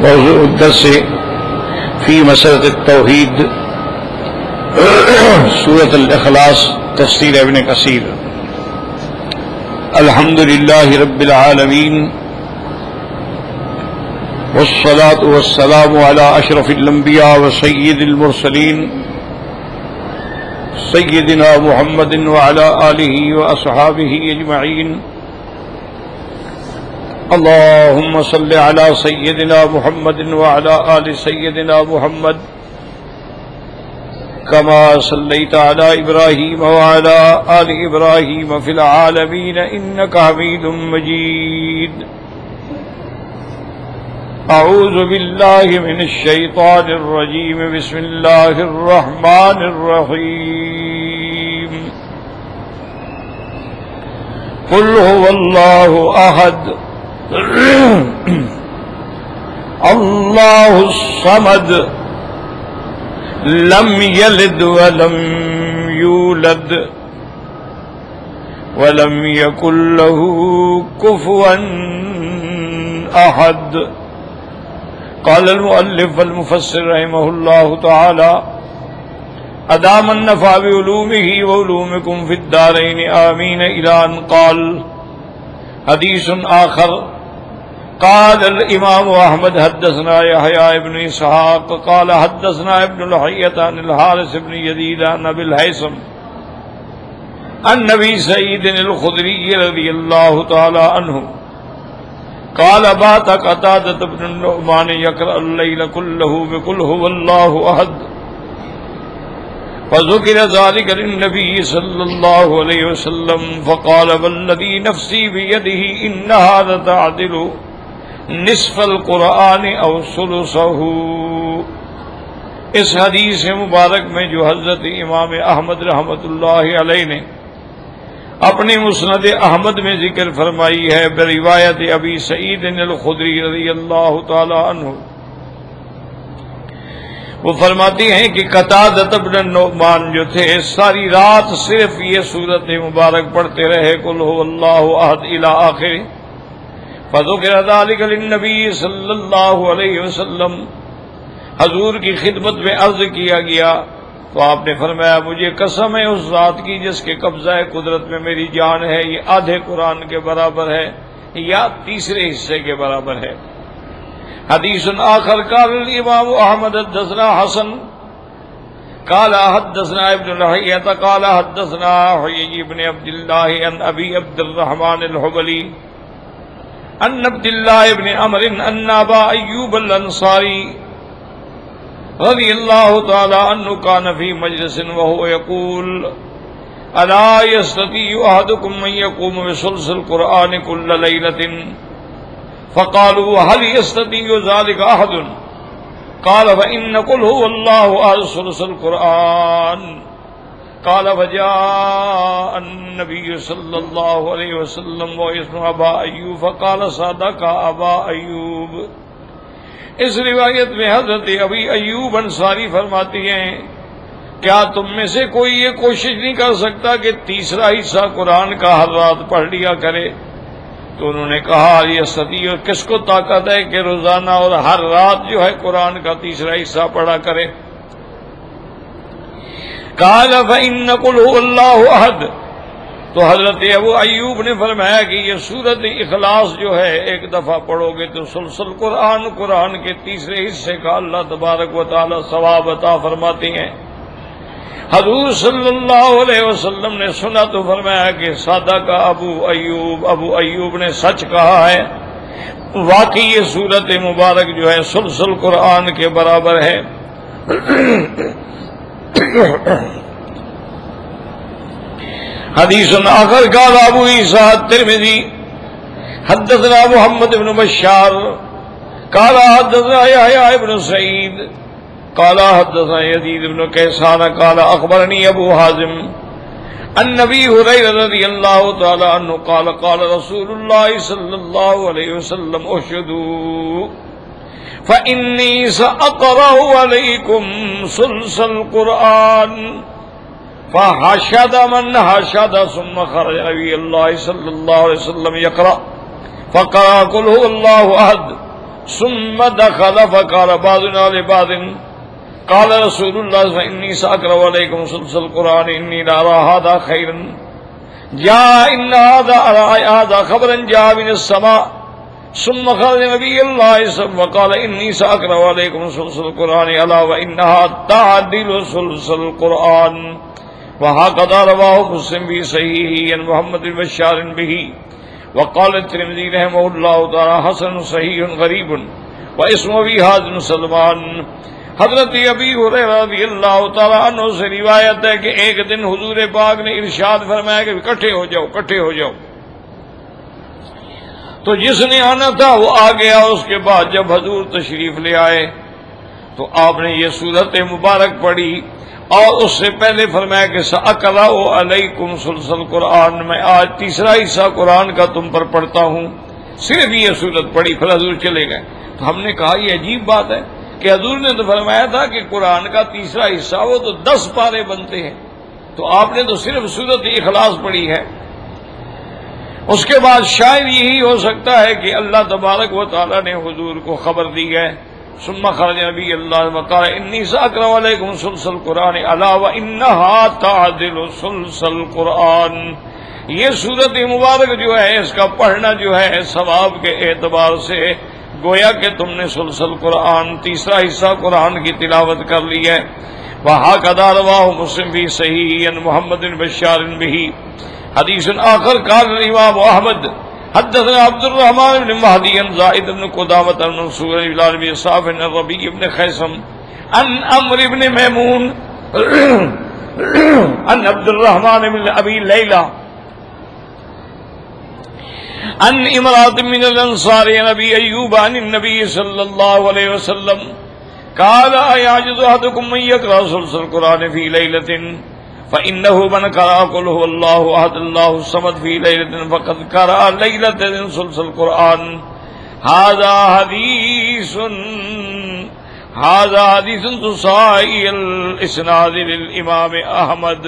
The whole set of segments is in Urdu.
موضوع الدرس في مسألة التوحيد. سورة الإخلاص، تفسير ابن كثير. الحمد لله رب العالمين، والصلاة والسلام على أشرف الأنبياء وسيد المرسلين، سيدنا محمد وعلى آله وأصحابه أجمعين. اللهم صل على سيدنا محمد وعلى آل سيدنا محمد كما صليت على إبراهيم وعلى آل إبراهيم في العالمين إنك حميد مجيد. أعوذ بالله من الشيطان الرجيم. بسم الله الرحمن الرحيم. قل هو الله أحد. الله الصمد لم يلد ولم يولد ولم يكن له كفوا أحد قال المؤلف المفسر رحمه الله تعالى أدام النفع بعلومه وعلومكم في الدارين آمين إلى أن قال حديث آخر قال الإمام أحمد حدثنا يحيى ابن إسحاق قال حدثنا ابن لحية عن الحارس ابن يديد عن أبي الهيثم النبي سيد الخدري رضي الله تعالى عنه قال بات قتادة بن النعمان يقرأ الليل كله بقل هو الله أحد فذكر ذلك للنبي صلى الله عليه وسلم فقال والذي نفسي بيده إن هذا تعدل نصف القرآن او اس حدیث مبارک میں جو حضرت امام احمد رحمت اللہ علیہ نے اپنی مسند احمد میں ذکر فرمائی ہے بروایت ابی سعید الخدری رضی اللہ تعالی عنہ۔ وہ فرماتی ہیں کہ قطع ابن نعمان جو تھے، ساری رات صرف یہ صورت مبارک پڑھتے رہے کل ہو اللہ عہد آخر فذکر ذلك للنبی صلی اللہ علیہ وسلم۔ حضور کی خدمت میں عرض کیا گیا تو آپ نے فرمایا، مجھے قسم ہے اس ذات کی جس کے قبضہ قدرت میں میری جان ہے، یہ آدھے قرآن کے برابر ہے، یا تیسرے حصے کے برابر ہے۔ حدیث آخر، قال الامام احمد، حدثنا حسن، قال حدثنا ابن لحیت قال حدثنا حیی ابن عبداللہ ان ابی عبد الرحمن الحبلی۔ ان عبد الله ابن عمر ان ابا ايوب الانصاري رضي الله تعالى عنه كان في مجلس وهو يقول الا يستطيع احدكم ان يقوم بسلس القران كل ليله فقالوا، هل يستطيع ذلك احد قال فان قل هو الله احد سلس القران قال فجاء النبي صلى الله عليه وسلم واسم ابا ایوب فقال صدق ابا ایوب اس روایت میں حضرت ابی ایوب انصاری فرماتی ہیں، کیا تم میں سے کوئی یہ کوشش نہیں کر سکتا کہ تیسرا حصہ قرآن کا ہر رات پڑھ لیا کرے؟ تو انہوں نے کہا، یہ صدی اور کس کو طاقت ہے کہ روزانہ اور ہر رات جو ہے قرآن کا تیسرا حصہ پڑھا کرے؟ کال اللہ عہد تو حضرت ابو ایوب نے فرمایا کہ یہ سورت اخلاص جو ہے، ایک دفعہ پڑھو گے تو سلسل قرآن قرآن کے تیسرے حصے کا اللہ تبارک و تعالی ثواب عطا فرماتی ہیں۔ حضور صلی اللہ علیہ وسلم نے سنا تو فرمایا کہ سادہ کا ابو ایوب ابو ایوب نے سچ کہا ہے۔ واقعی یہ صورت مبارک جو ہے، سلسل قرآن کے برابر ہے۔ حدیث آخر قال ابو عيسى الترمذي حدثنا محمد بن بشار، قال حدثنا يحيى بن سعيد قال حدثنا يزيد بن كيسان قال اخبرني ابو حازم النبي هريره رضي الله تعالى عنه قال قال رسول الله صلى الله عليه وسلم اشهدوا فإني سأقرأ عليكم سلس القرآن فحشد من حشد ثم خرج نبي الله صلى الله عليه وسلم يقرأ فقرأ قل هو الله أحد ثم دخل فقال بعضنا لبعض قال رسول الله فإني سأقرأ عليكم سلسل القرآن إني لا أرى هذا خيرا جاء إن هذا أرى هذا خبرا جاء من السماء ثم قال نبي الله صلى وقال إني سأقرأ عليكم سلسل القرآن ألا وإنها تعدل سلسل القرآن. وهكذا رواه مسلم في صحيحه عن محمد بشار به. وقال الترمذي رحمه الله تعالى، حسن صحيح غريب، واسمه في هذا سلمان حضرت ابی حریرہ رضی اللہ تعالیٰ عنہ سے روایت ہے کہ ایک دن حضور پاک نے ارشاد فرمایا کہ اکٹھے ہو جاؤ، اکٹھے ہو جاؤ۔ تو جس نے آنا تھا وہ آ گیا اس کے بعد جب حضور تشریف لے آئے تو آپ نے یہ صورت مبارک پڑھی اور اس سے پہلے فرمایا کہ اکلا علیکم سلسل قرآن، میں آج تیسرا حصہ قرآن کا تم پر پڑھتا ہوں۔ صرف یہ صورت پڑھی، پھر حضور چلے گئے۔ تو ہم نے کہا، یہ عجیب بات ہے کہ حضور نے تو فرمایا تھا کہ قرآن کا تیسرا حصہ، وہ تو دس پارے بنتے ہیں۔ تو آپ نے تو صرف صورت اخلاص پڑھی ہے۔ اس کے بعد شاید یہی ہو سکتا ہے کہ اللہ تبارک و تعالیٰ نے حضور کو خبر دی ہے۔ سما خرج نبی اللہ وقال انی ساکر علیکم سلسل قرآن علاوہ انہا تعدل سلسل قرآن۔ یہ صورت مبارک جو ہے، اس کا پڑھنا جو ہے، ثواب کے اعتبار سے گویا کہ تم نے سلسل قرآن، تیسرا حصہ قرآن کی تلاوت کر لی ہے۔ وہاں قدار واہ مسلم بھی صحیح یعنی محمد بشار بھی۔ حدیث آخر، قال الامام احمد حدثنا عبد الرحمن بن مهدي زائد بن قدامة بن منصور بن العربي صاف بن الربيع بن خيسم، عن امر بن ميمون، عن عبد الرحمن بن ابي ليلى، عن امرات من الانصار نبي ايوب عن النبي صلى الله عليه وسلم، قال ايعجز احدكم من يقرا سلسل القران في ليله فإنه من قرأ قل هو الله أحد الله الصمد في ليلة فقد قرأ ليلة سلسل القرآن هذا حديث هذا حديث تصائي الإسناد للإمام أحمد،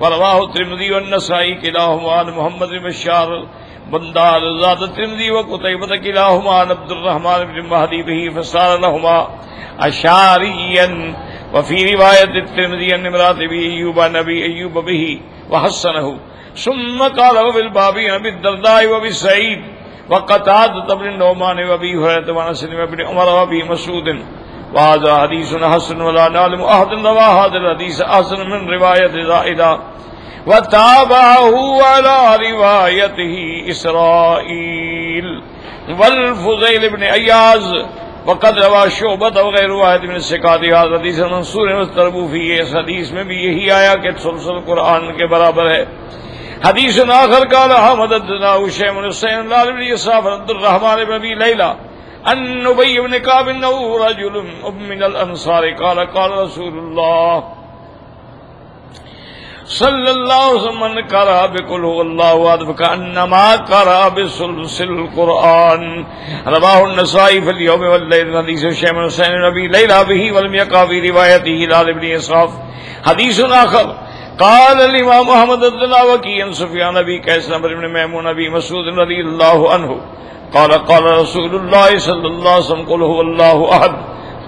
ورواه الترمذي والنسائي كلاهما عن محمد بن بشار، بندار زاد الترمذي وقتيبة كلاهما عن عبد الرحمن بن مهدي به فصار لهما أشاريا وفي رواية الترمذي أن امرأة بي أيوب نبي أيوب به وحسنه. ثم قال وفي الباب نبي الدرداء وفي سعيد وقتاد بن النعمان وفي هريرة وانس بن عمر وفي مسعود. وهذا حديث حسن ولا نعلم أحد روى هذا الحديث أحسن من رواية زائدة. وتابعه على روايته إسرائيل. والفضيل بن أياز وقد روا شعبت وغیر واحد من سکاتی حدیث منصور تربوفی اس حدیث میں بھی یہی آیا کہ سلسل قرآن کے برابر ہے۔ حدیث آخر قال احمد الدنا شیم الحسین لال بن یصاف عبد الرحمن بن ابی لیلہ ان نبی بن کعب انه رجل من الانصار قال قال رسول اللہ صلی اللہ علیہ وسلم کرا بکل اللہ وعد فکانما کرا بسلسل القرآن رواہ النسائی فی اليوم واللیل حدیث شیمن حسین نبی لیلہ بھی ولم یقا فی روایتی ہلال ابن اصحاف حدیث آخر، قال الامام محمد عبداللہ وکیین سفیان نبی کیس نمبر ابن میمون نبی مسعود رضی اللہ عنہ. قال قال رسول اللہ صلی اللہ علیہ وسلم، قل هو اللہ احد.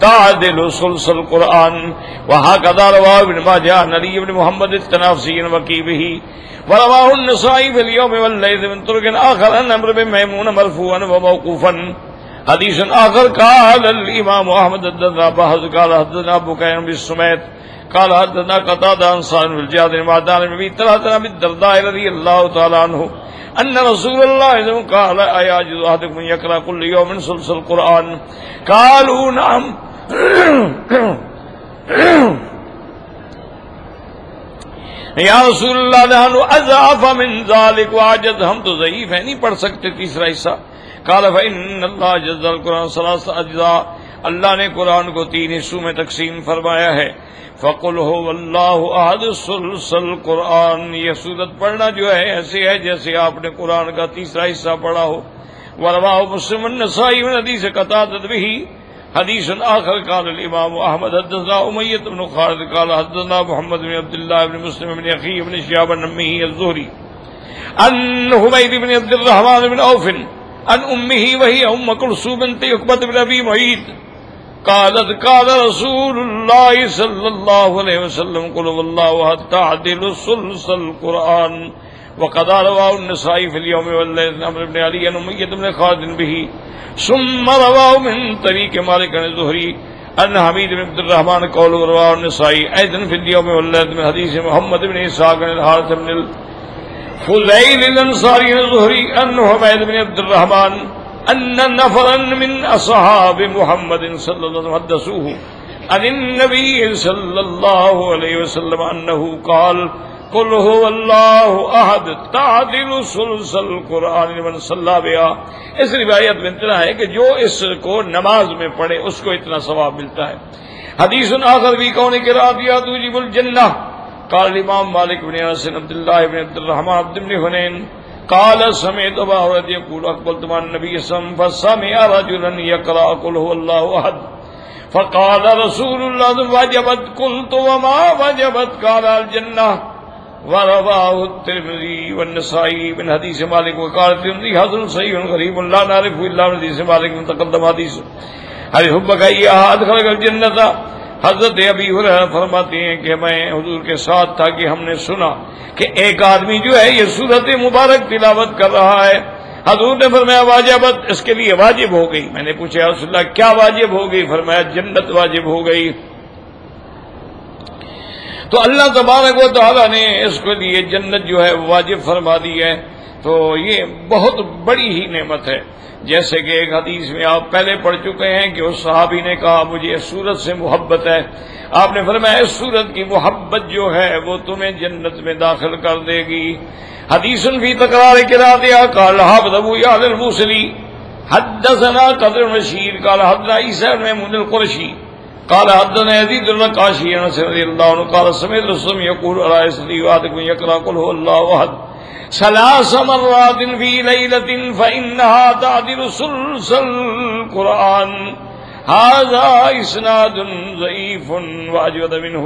تعدل سلسل قرآن وهكذا رواه ابن ماجه عن علي بن محمد التنافسي وكي ورواه النسائي في اليوم والليل من طرق آخر عن أمر بن ميمون مرفوعا وموقوفا. حديث آخر، قال الإمام أحمد الدنا بحث قال حدثنا أبو كيان بالسميت قال حدثنا قتادة عن صالح الجهاد المعدان بن ثلاثة بالدرداء رضي الله تعالى عنه ان رسول الله قال اياجد احدكم يقرا كل يوم سلسل القران قالوا نعم. یا رسول اللہ، نحن اضعف من ذلك واجد ہم تو ضعیف ہیں، نہیں پڑھ سکتے تیسرا حصہ۔ قال، فإن الله جز القرآن ثلاث اجزاء اللہ نے قرآن کو تین حصوں میں تقسیم فرمایا ہے۔ فقل ہو اللہ احد سلسل قرآن یہ سورت پڑھنا جو ہے، ایسے ہے جیسے آپ نے قرآن کا تیسرا حصہ پڑھا ہو۔ وروا مسلم النسائی من حدیث قطعت بھی حدیث آخر قال الامام احمد، حدثنا امیت بن خالد قال حدثنا محمد بن عبداللہ بن مسلم بن اخی بن شیاب النمی الزہری ان حمید بن عبد الرحمن بن عوف ان امه وهي ام كلثوم بنت عقبه بن ابي معيط قالت قال رسول الله صلى الله عليه وسلم، قل والله حتى عدل سلس القران وقد رواه النسائي في اليوم والليل. امر ابن علي ان اميه بن خالد به. ثم رواه من طريق مالك بن الزهري ان حميد بن عبد الرحمن قال رواه النسائي. ايضا في اليوم والليل من حديث محمد بن اسحاق بن الحارث بن فضيل الانصاري الزهري انه حميد بن عبد الرحمن ان نفرا من اصحاب محمد صلى الله عليه وسلم حدثوه. عن النبي صلى الله عليه وسلم انه قال قل هو الله احد تعدل سلسل قران من صلى بها۔ اس روایت میں اتنا ہے کہ جو اس کو نماز میں پڑھے، اس کو اتنا ثواب ملتا ہے۔ حدیث آخر بھی کون کے رات توجب الجنہ۔ قال الامام مالک بن انس عبد الله بن عبد الرحمن عبد بن حنين قال، سمعت ابا هريره يقول اقبلت مع النبي صلى الله عليه وسلم، فسمع رجلا يقرا قل هو الله احد۔ فقال رسول الله وجبت، قلت، وما وجبت، قال الجنه ورواه الترمذي والنسائي من حديث مالك وقال الترمذي، حسن صحيح غريب لا نعرف الا من حديث مالك من تقدم حديث. هل حبك اي احد خلق الجنه حضرت ابھی فرماتے ہیں کہ میں حضور کے ساتھ تھا کہ ہم نے سنا کہ ایک آدمی جو ہے یہ صورت مبارک تلاوت کر رہا ہے۔ حضور نے فرمایا واجبت اس کے لیے واجب ہو گئی۔ میں نے پوچھا رسول اللہ، کیا واجب ہو گئی؟ فرمایا، جنت واجب ہو گئی۔ تو اللہ تبارک و تعالیٰ نے اس کے لیے جنت جو ہے واجب فرما دی ہے۔ تو یہ بہت بڑی ہی نعمت ہے۔ جیسے کہ ایک حدیث میں آپ پہلے پڑھ چکے ہیں کہ اس صحابی نے کہا، مجھے اس سورت سے محبت ہے۔ آپ نے فرمایا، اس سورت کی محبت جو ہے وہ تمہیں جنت میں داخل کر دے گی۔ حدیث بھی تکرار کرا دیا کال ابو یاد الموسلی حدثنا قدر رشید کال حدنا عیسیٰ محمود القرشی قال حدنا يزيد الرقاشي رضي الله عنه قال سمعت رسول يقول على اسري وعدكم يقرا قل هو الله احد ثلاث مرات في ليلة فإنها تعدل سلسل القرآن. هذا اسناد ضعيف واجود منه.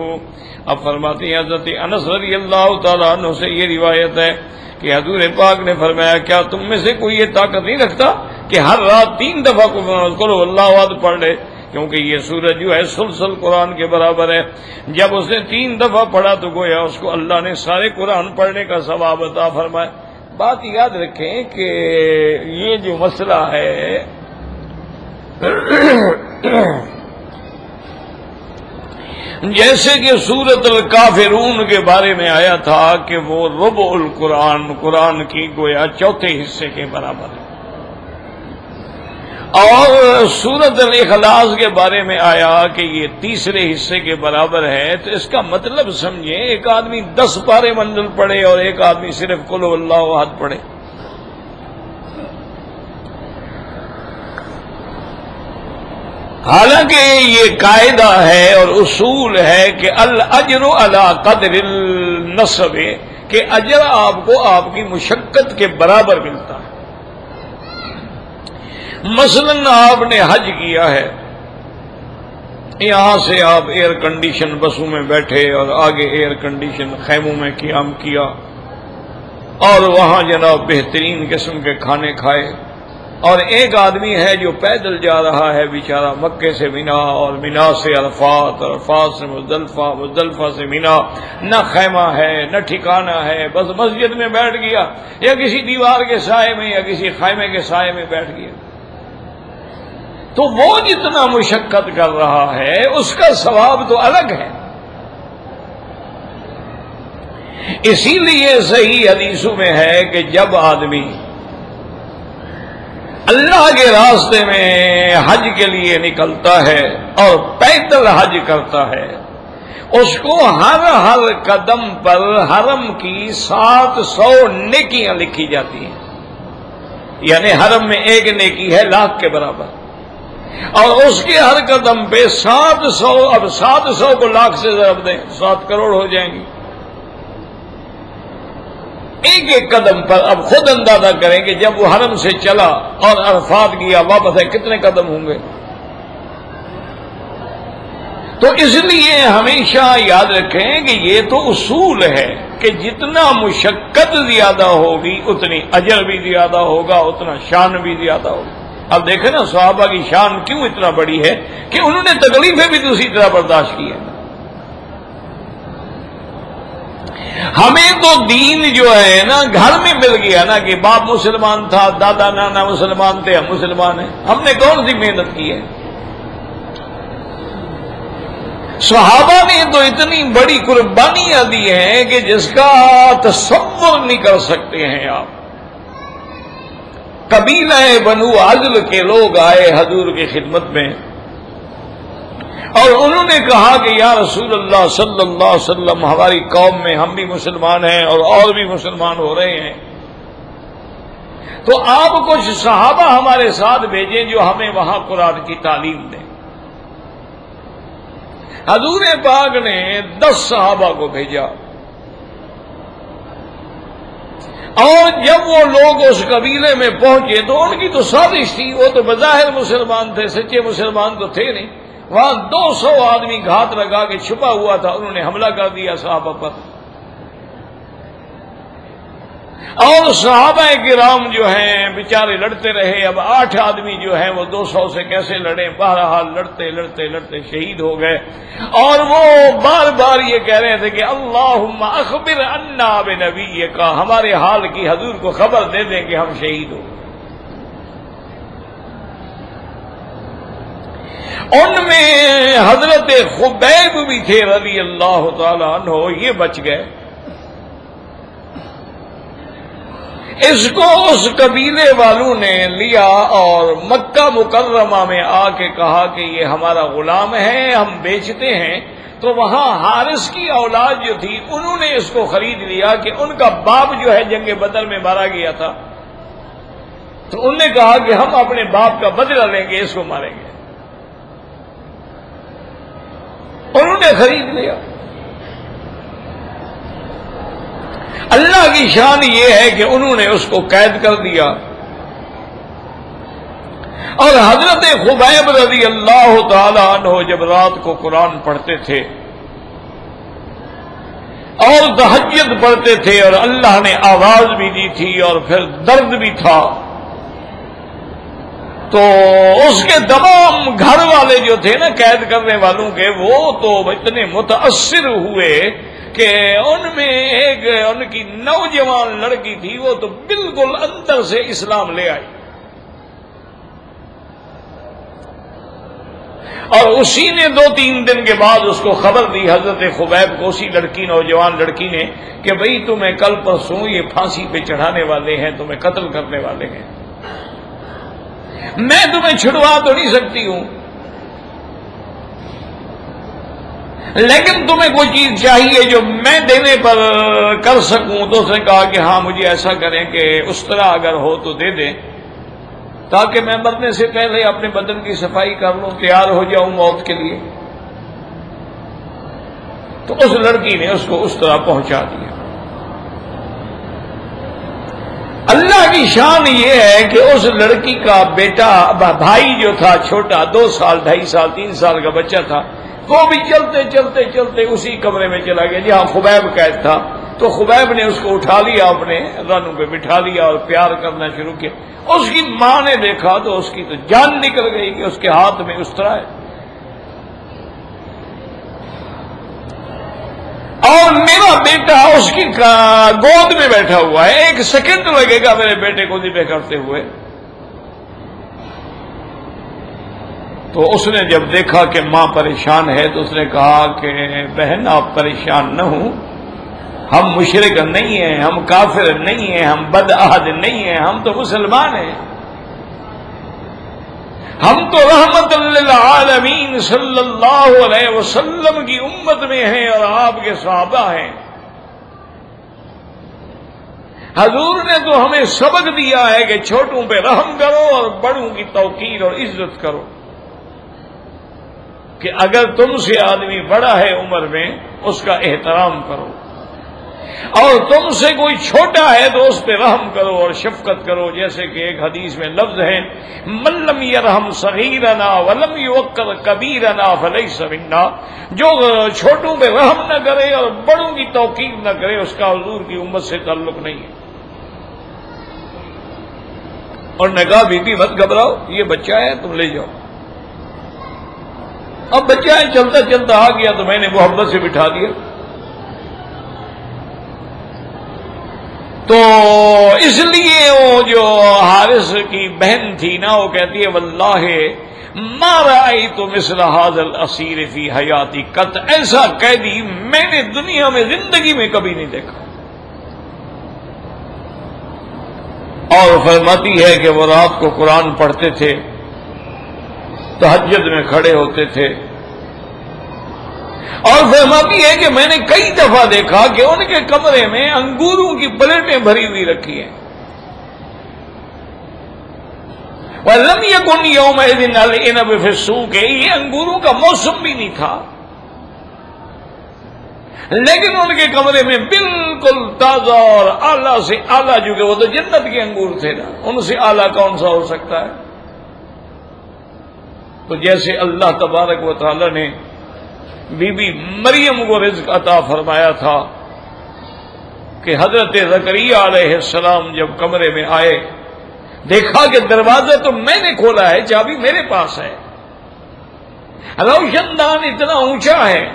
اب فرماتے ہیں حضرت انس رضی اللہ تعالیٰ عنہ سے یہ روایت ہے کہ حضور پاک نے فرمایا، کیا تم میں سے کوئی یہ طاقت نہیں رکھتا کہ ہر رات تین دفعہ کو اللہ واد پڑھ لے؟ کیونکہ یہ سورج جو ہے سلسل قرآن کے برابر ہے۔ جب اس نے تین دفعہ پڑھا تو گویا اس کو اللہ نے سارے قرآن پڑھنے کا ثواب عطا فرمایا۔ بات یاد رکھیں کہ یہ جو مسئلہ ہے جیسے کہ سورت الکافرون کے بارے میں آیا تھا کہ وہ رب القرآن، قرآن کی گویا چوتھے حصے کے برابر ہے۔ اور سورت الاخلاص کے بارے میں آیا کہ یہ تیسرے حصے کے برابر ہے، تو اس کا مطلب سمجھیں، ایک آدمی دس پارے منزل پڑھے اور ایک آدمی صرف کلو اللہ حد پڑھے۔ حالانکہ یہ قاعدہ ہے اور اصول ہے کہ الجر اللہ قدر النصب، کہ اجر آپ کو آپ کی مشقت کے برابر ملتا۔ ہے مثلا آپ نے حج کیا ہے، یہاں سے آپ ایئر کنڈیشن بسوں میں بیٹھے اور آگے ایئر کنڈیشن خیموں میں قیام کیا اور وہاں جناب بہترین قسم کے کھانے کھائے۔ اور ایک آدمی ہے جو پیدل جا رہا ہے، بیچارہ مکے سے مینا اور مینا سے الفاظ الفاظ سے مزدلفہ مزدلفہ سے مینا۔ نہ خیمہ ہے، نہ ٹھکانا ہے، بس مسجد میں بیٹھ گیا، یا کسی دیوار کے سائے میں، یا کسی خیمے کے سائے میں بیٹھ گیا۔ تو وہ جتنا مشقت کر رہا ہے، اس کا ثواب تو الگ ہے۔ اسی لیے صحیح حدیثوں میں ہے کہ جب آدمی اللہ کے راستے میں حج کے لیے نکلتا ہے اور پیدل حج کرتا ہے، اس کو ہر ہر قدم پر حرم کی سات سو نیکیاں لکھی جاتی ہیں۔ یعنی حرم میں ایک نیکی ہے، لاکھ کے برابر۔ اور اس کے ہر قدم پہ سات سو، اب سات سو کو لاکھ سے ضرب دیں، سات کروڑ ہو جائیں گی ایک ایک قدم پر اب خود اندازہ کریں کہ جب وہ حرم سے چلا اور عرفات کیا واپس ہے کتنے قدم ہوں گے؟ تو اس لیے ہمیشہ یاد رکھیں کہ یہ تو اصول ہے کہ جتنا مشقت زیادہ ہوگی، اتنی اجر بھی زیادہ ہوگا، اتنا شان بھی زیادہ ہوگا۔ اب دیکھیں نا، صحابہ کی شان کیوں اتنا بڑی ہے کہ انہوں نے تکلیفیں بھی دوسری طرح برداشت کی ہیں۔ ہمیں تو دین جو ہے نا، گھر میں مل گیا نا کہ باپ مسلمان تھا، دادا نانا مسلمان تھے، ہم مسلمان ہیں۔ ہم نے کون سی محنت کی ہے؟ صحابہ نے تو اتنی بڑی قربانیاں دی ہیں کہ جس کا تصور نہیں کر سکتے ہیں آپ۔ قبیلہ بنو عدل کے لوگ آئے حضور کی خدمت میں۔ اور انہوں نے کہا کہ یا رسول اللہ صلی اللہ علیہ وسلم، ہماری قوم میں ہم بھی مسلمان ہیں اور اور بھی مسلمان ہو رہے ہیں۔ تو آپ کچھ صحابہ ہمارے ساتھ بھیجیں جو ہمیں وہاں قرآن کی تعلیم دیں۔ حضور پاک نے دس صحابہ کو بھیجا۔ اور جب وہ لوگ اس قبیلے میں پہنچے تو ان کی تو سازش تھی، وہ تو بظاہر مسلمان تھے، سچے مسلمان تو تھے نہیں۔ وہاں دو سو آدمی گھات لگا کے چھپا ہوا تھا، انہوں نے حملہ کر دیا صحابہ پر۔ اور صحابہ کرام جو ہیں، بیچارے لڑتے رہے، اب آٹھ آدمی جو ہیں، وہ دو سو سے کیسے لڑے بہرحال لڑتے لڑتے لڑتے شہید ہو گئے۔ اور وہ بار بار یہ کہہ رہے تھے کہ اللہ اخبر انا نبی کا ہمارے حال کی حضور کو خبر دے دیں کہ ہم شہید ہو ان میں حضرت خبیب بھی تھے رضی اللہ تعالی عنہ، یہ بچ گئے۔ اس کو اس قبیلے والوں نے لیا اور مکہ مکرمہ میں آ کے کہا کہ یہ ہمارا غلام ہے، ہم بیچتے ہیں۔ تو وہاں حارث کی اولاد جو تھی، انہوں نے اس کو خرید لیا کہ ان کا باپ جو ہے جنگ بدل میں مارا گیا تھا۔ تو انہوں نے کہا کہ ہم اپنے باپ کا بدلہ لیں گے، اس کو ماریں گے۔ انہوں نے خرید لیا۔ اللہ کی شان یہ ہے کہ انہوں نے اس کو قید کر دیا۔ اور حضرت خبیب رضی اللہ تعالی عنہ جب رات کو قرآن پڑھتے تھے اور تحجد پڑھتے تھے اور اللہ نے آواز بھی دی تھی اور پھر درد بھی تھا، تو اس کے تمام گھر والے جو تھے نا قید کرنے والوں کے، وہ تو اتنے متاثر ہوئے کہ ان میں ایک ان کی نوجوان لڑکی تھی، وہ تو بالکل اندر سے اسلام لے آئی۔ اور اسی نے دو تین دن کے بعد اس کو خبر دی، حضرت خبیب کو، اسی لڑکی، نوجوان لڑکی نے کہ بھئی تمہیں کل پرسوں یہ پھانسی پہ چڑھانے والے ہیں تمہیں قتل کرنے والے ہیں۔ میں تمہیں چھڑوا تو نہیں سکتی ہوں۔ لیکن تمہیں کوئی چیز چاہیے جو میں دینے پر کر سکوں؟ تو اس نے کہا کہ ہاں مجھے ایسا کریں کہ اس طرح اگر ہو تو دے دیں۔ تاکہ میں مرنے سے پہلے اپنے بدن کی صفائی کر لوں، تیار ہو جاؤں موت کے لیے۔ تو اس لڑکی نے اس کو اس طرح پہنچا دیا۔ اللہ کی شان یہ ہے کہ اس لڑکی کا بیٹا، بھائی جو تھا، چھوٹا، دو سال، ڈھائی سال، تین سال کا بچہ تھا وہ بھی چلتے چلتے چلتے اسی کمرے میں چلا گیا۔ جہاں خبیب قید تھا۔ تو خبیب نے اس کو اٹھا لیا، اپنے رنوں پہ بٹھا لیا اور پیار کرنا شروع کیا۔ اس کی ماں نے دیکھا تو اس کی تو جان نکل گئی کہ اس کے ہاتھ میں اس طرح ہے۔ اور میرا بیٹا اس کی گود میں بیٹھا ہوا ہے۔ ایک سیکنڈ لگے گا میرے بیٹے کو ذبح کرتے ہوئے۔ تو اس نے جب دیکھا کہ ماں پریشان ہے تو اس نے کہا کہ بہن، آپ پریشان نہ ہوں۔ ہم مشرق نہیں ہیں، ہم کافر نہیں ہیں، ہم بد عہد نہیں ہیں، ہم تو مسلمان ہیں۔ ہم تو رحمت اللہ صلی اللہ علیہ وسلم کی امت میں ہیں اور آپ کے صحابہ ہیں۔ حضور نے تو ہمیں سبق دیا ہے کہ چھوٹوں پہ رحم کرو اور بڑوں کی توقیر اور عزت کرو۔ کہ اگر تم سے آدمی بڑا ہے عمر میں، اس کا احترام کرو۔ اور تم سے کوئی چھوٹا ہے تو اس پہ رحم کرو اور شفقت کرو، جیسے کہ ایک حدیث میں لفظ ہے ملم یرحم صغیرنا ولم یوکر کبیرنا فلئی سمنا جو چھوٹوں پہ رحم نہ کرے اور بڑوں کی توقیر نہ کرے، اس کا حضور کی امت سے تعلق نہیں ہے۔ اور نے کہا بی بی مت گھبراؤ، یہ بچہ ہے، تم لے جاؤ۔ اب بچہ چلتا چلتا آ گیا تو میں نے محبت سے بٹھا دیا۔ تو اس لیے وہ جو حارث کی بہن تھی نا، وہ کہتی ہے، واللہ مارا آئی تو مثل حاضل اسیر فی حیاتی قط، ایسا قیدی میں نے دنیا میں زندگی میں کبھی نہیں دیکھا۔ اور فرماتی ہے کہ وہ رات کو قرآن پڑھتے تھے۔ تحجد میں کھڑے ہوتے تھے۔ اور فرماتی ہے کہ میں نے کئی دفعہ دیکھا کہ ان کے کمرے میں انگوروں کی پلیٹیں بھری ہوئی رکھی ہیں۔ لمبی کن یوم دن کے یہ انگوروں کا موسم بھی نہیں تھا۔ لیکن ان کے کمرے میں بالکل تازہ اور اعلیٰ سے اعلیٰ، جو کہ وہ تو جنت کے انگور تھے نا، ان سے اعلیٰ کون سا ہو سکتا ہے؟ تو جیسے اللہ تبارک و تعالی نے بی بی مریم کو رزق عطا فرمایا تھا کہ حضرت زکریہ علیہ السلام جب کمرے میں آئے، دیکھا کہ دروازہ تو میں نے کھولا ہے، چابی میرے پاس ہے۔ روشن دان اتنا اونچا ہے۔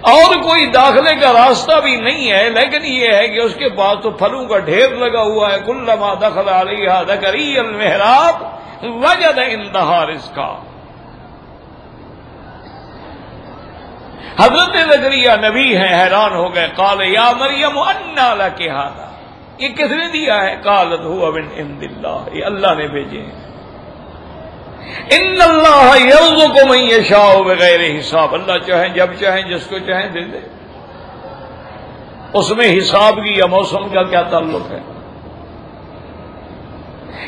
اور کوئی داخلے کا راستہ بھی نہیں ہے، لیکن یہ ہے کہ اس کے پاس تو پھلوں کا ڈھیر لگا ہوا ہے۔ کلما دخل علیہ دکری المحراب وجد اندہار اس کا۔ حضرت نگریہ نبی ہیں، حیران ہو گئے۔ کال یا مریم، انا کے ہاتھا یہ کس نے دیا ہے؟ کالت ہوا بن ان یہ اللہ نے بھیجے ہیں۔ ان اللہ یوز کو میں یشاء بغیر حساب۔ اللہ چاہیں، جب چاہیں، جس کو چاہیں دے دے۔ اس میں حساب کی یا موسم کا کیا تعلق ہے؟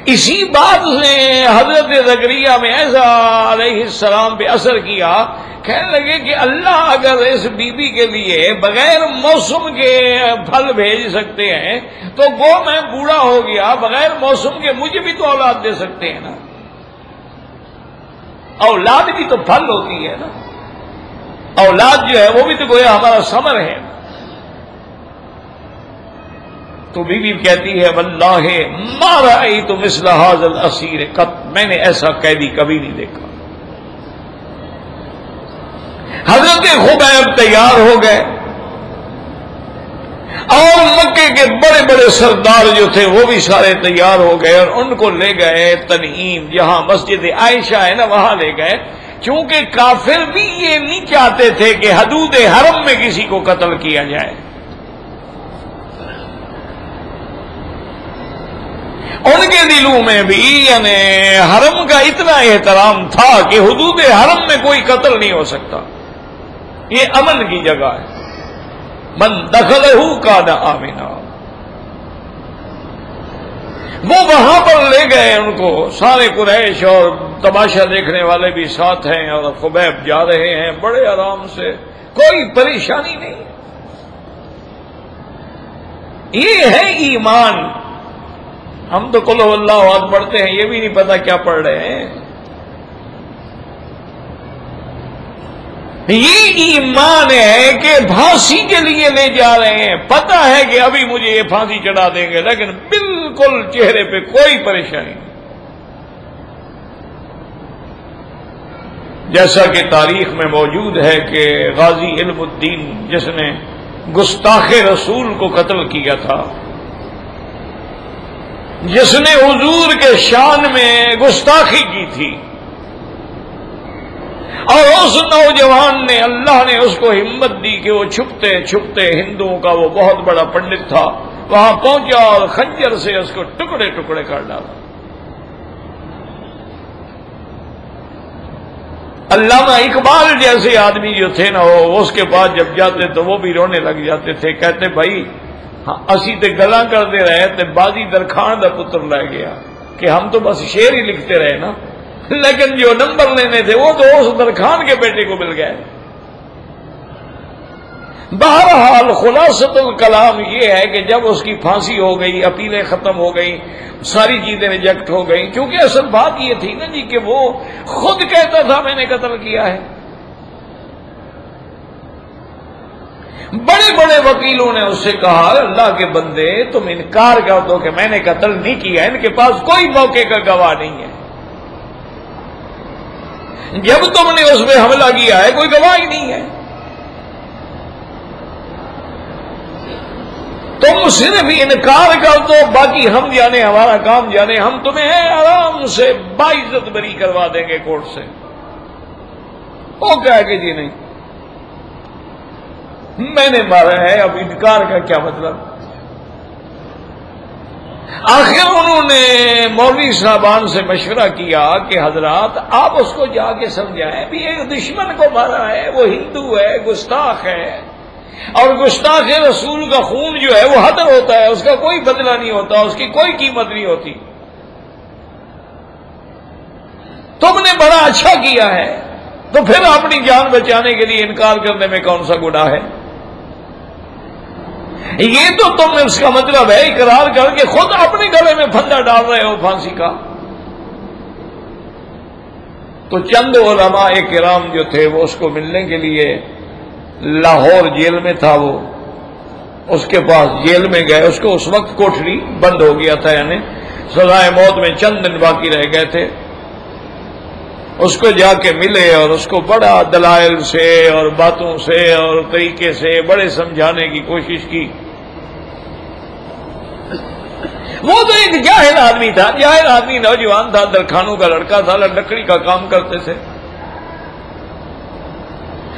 اسی بات سے حضرت زکریہ میں ایسا علیہ السلام پہ اثر کیا، کہنے لگے کہ اللہ اگر اس بی بی کے لیے بغیر موسم کے پھل بھیج سکتے ہیں، تو وہ میں بوڑھا ہو گیا، بغیر موسم کے مجھے بھی تو اولاد دے سکتے ہیں نا۔ اولاد بھی تو پھل ہوتی ہے نا۔ اولاد جو ہے وہ بھی تو گویا ہمارا سمر ہے۔ تو بی بی کہتی ہے، واللہ مارا ای تو مثل حاضل اسیر کب میں نے ایسا قیدی کبھی نہیں دیکھا۔ حضرت خبیب تیار ہو گئے۔ اور مکے کے بڑے بڑے سردار جو تھے، وہ بھی سارے تیار ہو گئے اور ان کو لے گئے تنعیم۔ جہاں مسجد عائشہ ہے نا، وہاں لے گئے۔ کیونکہ کافر بھی یہ نہیں چاہتے تھے کہ حدود حرم میں کسی کو قتل کیا جائے۔ ان کے دلوں میں بھی یعنی حرم کا اتنا احترام تھا کہ حدود حرم میں کوئی قتل نہیں ہو سکتا۔ یہ امن کی جگہ ہے۔ من دخل کا نہ آمینا وہ وہاں پر لے گئے ان کو۔ سارے قریش اور تماشا دیکھنے والے بھی ساتھ ہیں اور خبیب جا رہے ہیں بڑے آرام سے۔ کوئی پریشانی نہیں۔ یہ ہے ایمان۔ ہم تو کلو اللہ پڑھتے ہیں، یہ بھی نہیں پتا کیا پڑھ رہے ہیں۔ یہ ایمان ہے کہ پھانسی کے لیے لے جا رہے ہیں۔ پتا ہے کہ ابھی مجھے یہ پھانسی چڑھا دیں گے، لیکن بالکل چہرے پہ کوئی پریشانی نہیں۔ جیسا کہ تاریخ میں موجود ہے کہ غازی علم الدین، جس نے گستاخ رسول کو قتل کیا تھا جس نے حضور کے شان میں گستاخی کی تھی اور اس نوجوان نے اللہ نے اس کو ہمت دی کہ وہ چھپتے چھپتے ہندوؤں کا وہ بہت بڑا پنڈت تھا، وہاں پہنچا اور خنجر سے اس کو ٹکڑے ٹکڑے کر ڈالا۔ علامہ اقبال جیسے آدمی جو تھے نا، وہ اس کے بعد جب جاتے تو وہ بھی رونے لگ جاتے تھے، کہتے بھائی ہاں، اسی تے گلا کرتے رہے، تے بازی درخان کا پتر لے گیا۔ کہ ہم تو بس شیر ہی لکھتے رہے نا۔ لیکن جو نمبر لینے تھے، وہ تو اس درخان کے بیٹے کو مل گئے۔ بہرحال خلاصت الکلام یہ ہے کہ جب اس کی پھانسی ہو گئی، اپیلیں ختم ہو گئی، ساری چیزیں ریجیکٹ ہو گئی، کیونکہ اصل بات یہ تھی نا جی کہ وہ خود کہتا تھا، میں نے قتل کیا ہے۔ بڑے بڑے وکیلوں نے اس سے کہا اللہ کے بندے، تم انکار کر دو کہ میں نے قتل نہیں کیا ان کے پاس کوئی موقع کا گواہ نہیں ہے۔ جب تم نے اس پہ حملہ کیا ہے، کوئی گواہ ہی نہیں ہے۔ تم صرف انکار کر دو، باقی ہم جانے، ہمارا کام جانے، ہم تمہیں آرام سے باعزت بری کروا دیں گے کورٹ سے۔ وہ کہہ کہ جی نہیں۔ میں نے مارا ہے، اب انکار کا کیا مطلب؟ آخر انہوں نے مولوی صاحبان سے مشورہ کیا کہ حضرات، آپ اس کو جا کے سمجھائیں، بھی ایک دشمن کو مارا ہے، وہ ہندو ہے، گستاخ ہے۔ اور گستاخ رسول کا خون جو ہے، وہ حدر ہوتا ہے، اس کا کوئی بدلہ نہیں ہوتا، اس کی کوئی قیمت نہیں ہوتی۔ تم نے بڑا اچھا کیا ہے، تو پھر اپنی جان بچانے کے لیے انکار کرنے میں کون سا گناہ ہے؟ یہ تو تم اس کا مطلب ہے اقرار کر کے خود اپنے گلے میں پھندا ڈال رہے ہو پھانسی کا۔ تو چند علماء کرام جو تھے وہ اس کو ملنے کے لیے لاہور جیل میں تھا وہ۔ اس کے پاس جیل میں گئے، اس کو اس وقت کوٹری بند ہو گیا تھا یعنی سزائے موت میں چند دن باقی رہ گئے تھے۔ اس کو جا کے ملے اور اس کو بڑا دلائل سے اور باتوں سے اور طریقے سے بڑے سمجھانے کی کوشش کی۔ وہ تو ایک جاہل آدمی تھا، جاہل آدمی نوجوان تھا، درخانوں کا لڑکا تھا، لکڑی کا کام کرتے تھے۔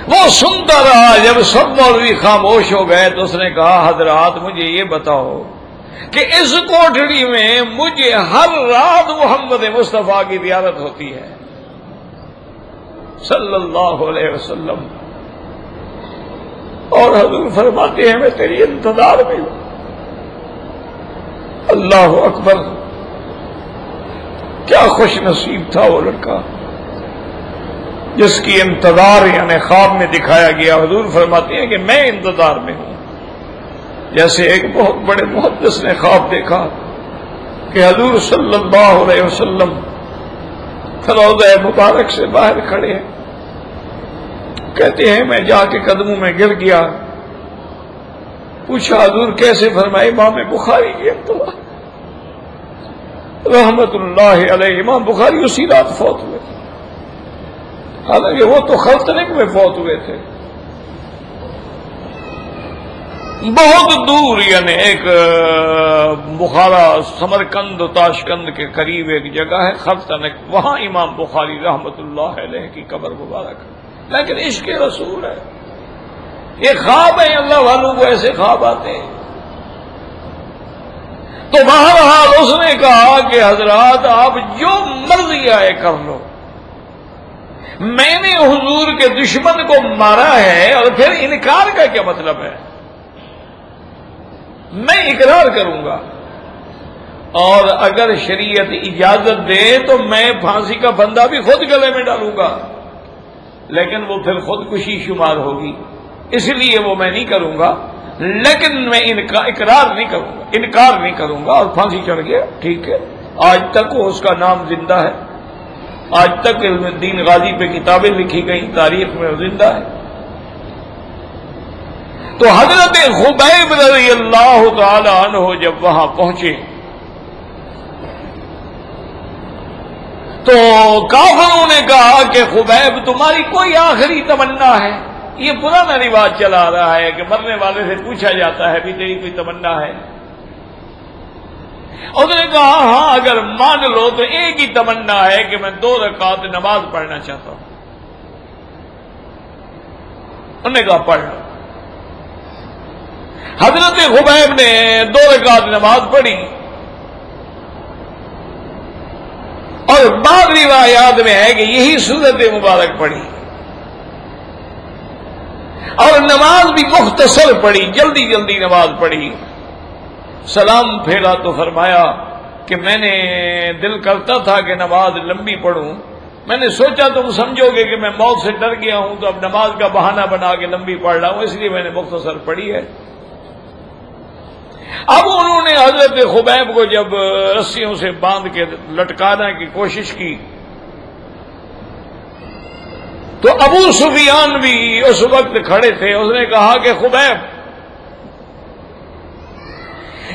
وہ سنتا رہا، جب سب مولوی خاموش ہو گئے تو اس نے کہا، حضرات مجھے یہ بتاؤ کہ اس کوٹڑی میں مجھے ہر رات محمد مصطفیٰ کی زیارت ہوتی ہے۔ صلی اللہ علیہ وسلم۔ اور حضور فرماتے ہیں، میں تیری انتظار میں ہوں۔ اللہ اکبر، کیا خوش نصیب تھا وہ لڑکا۔ جس کی انتظار یعنی خواب میں دکھایا گیا، حضور فرماتے ہیں کہ میں انتظار میں ہوں۔ جیسے ایک بہت بڑے محدث نے خواب دیکھا کہ حضور صلی اللہ علیہ وسلم روزہ مبارک سے باہر کھڑے ہیں۔ کہتے ہیں میں جا کے قدموں میں گر گیا۔ پوچھا، حضور کیسے فرمائے؟ امام بخاری کی انتظار رحمت اللہ علیہ۔ امام بخاری اسی رات فوت ہوئے حالانکہ وہ تو خلطنک میں فوت ہوئے تھے۔ بہت دور یعنی ایک بخارا، سمرکند، تاشکند کے قریب ایک جگہ ہے خلطنک وہاں امام بخاری رحمت اللہ علیہ کی قبر مبارک لیکن عشق رسول ہے۔ یہ خواب ہے اللہ والوں کو ایسے خواب آتے ہیں۔ تو بہرحال اس نے کہا کہ حضرات، آپ جو مرضی آئے کر لو۔ میں نے حضور کے دشمن کو مارا ہے اور پھر انکار کا کیا مطلب ہے؟ میں اقرار کروں گا۔ اور اگر شریعت اجازت دے تو میں پھانسی کا بندہ بھی خود گلے میں ڈالوں گا۔ لیکن وہ پھر خودکشی شمار ہوگی۔ اس لیے وہ میں نہیں کروں گا۔ لیکن میں اقرار نہیں کروں گا۔ انکار نہیں کروں گا اور پھانسی چڑھ گیا۔ ٹھیک ہے۔ آج تک وہ اس کا نام زندہ ہے۔ آج تک علم الدین غازی پہ کتابیں لکھی گئی تاریخ میں زندہ ہے۔ تو حضرت خبیب رضی اللہ تعالی عنہ جب وہاں پہنچے، تو کافروں نے کہا کہ خبیب تمہاری کوئی آخری تمنا ہے۔ یہ پرانا رواج چلا رہا ہے کہ مرنے والے سے پوچھا جاتا ہے، بھی تیری کوئی تمنا ہے؟ اس نے کہا ہاں اگر مان لو تو ایک ہی تمنا ہے کہ میں دو رکعت نماز پڑھنا چاہتا ہوں۔ انہوں نے کہا، پڑھ لو۔ حضرت خبیب نے دو رکعت نماز پڑھی اور بعد روایات میں ہے کہ یہی صورت مبارک پڑھی اور نماز بھی مختصر پڑھی، جلدی جلدی نماز پڑھی۔ سلام پھیلا تو فرمایا کہ میں نے دل کرتا تھا کہ نماز لمبی پڑھوں۔ میں نے سوچا تم سمجھو گے کہ میں موت سے ڈر گیا ہوں، تو اب نماز کا بہانہ بنا کے لمبی پڑھ رہا ہوں، اس لیے میں نے مختصر پڑھی ہے۔ اب انہوں نے حضرت خبیب کو جب رسیوں سے باندھ کے لٹکانا کی کوشش کی، تو ابو سفیان بھی اس وقت کھڑے تھے۔ اس نے کہا کہ خبیب،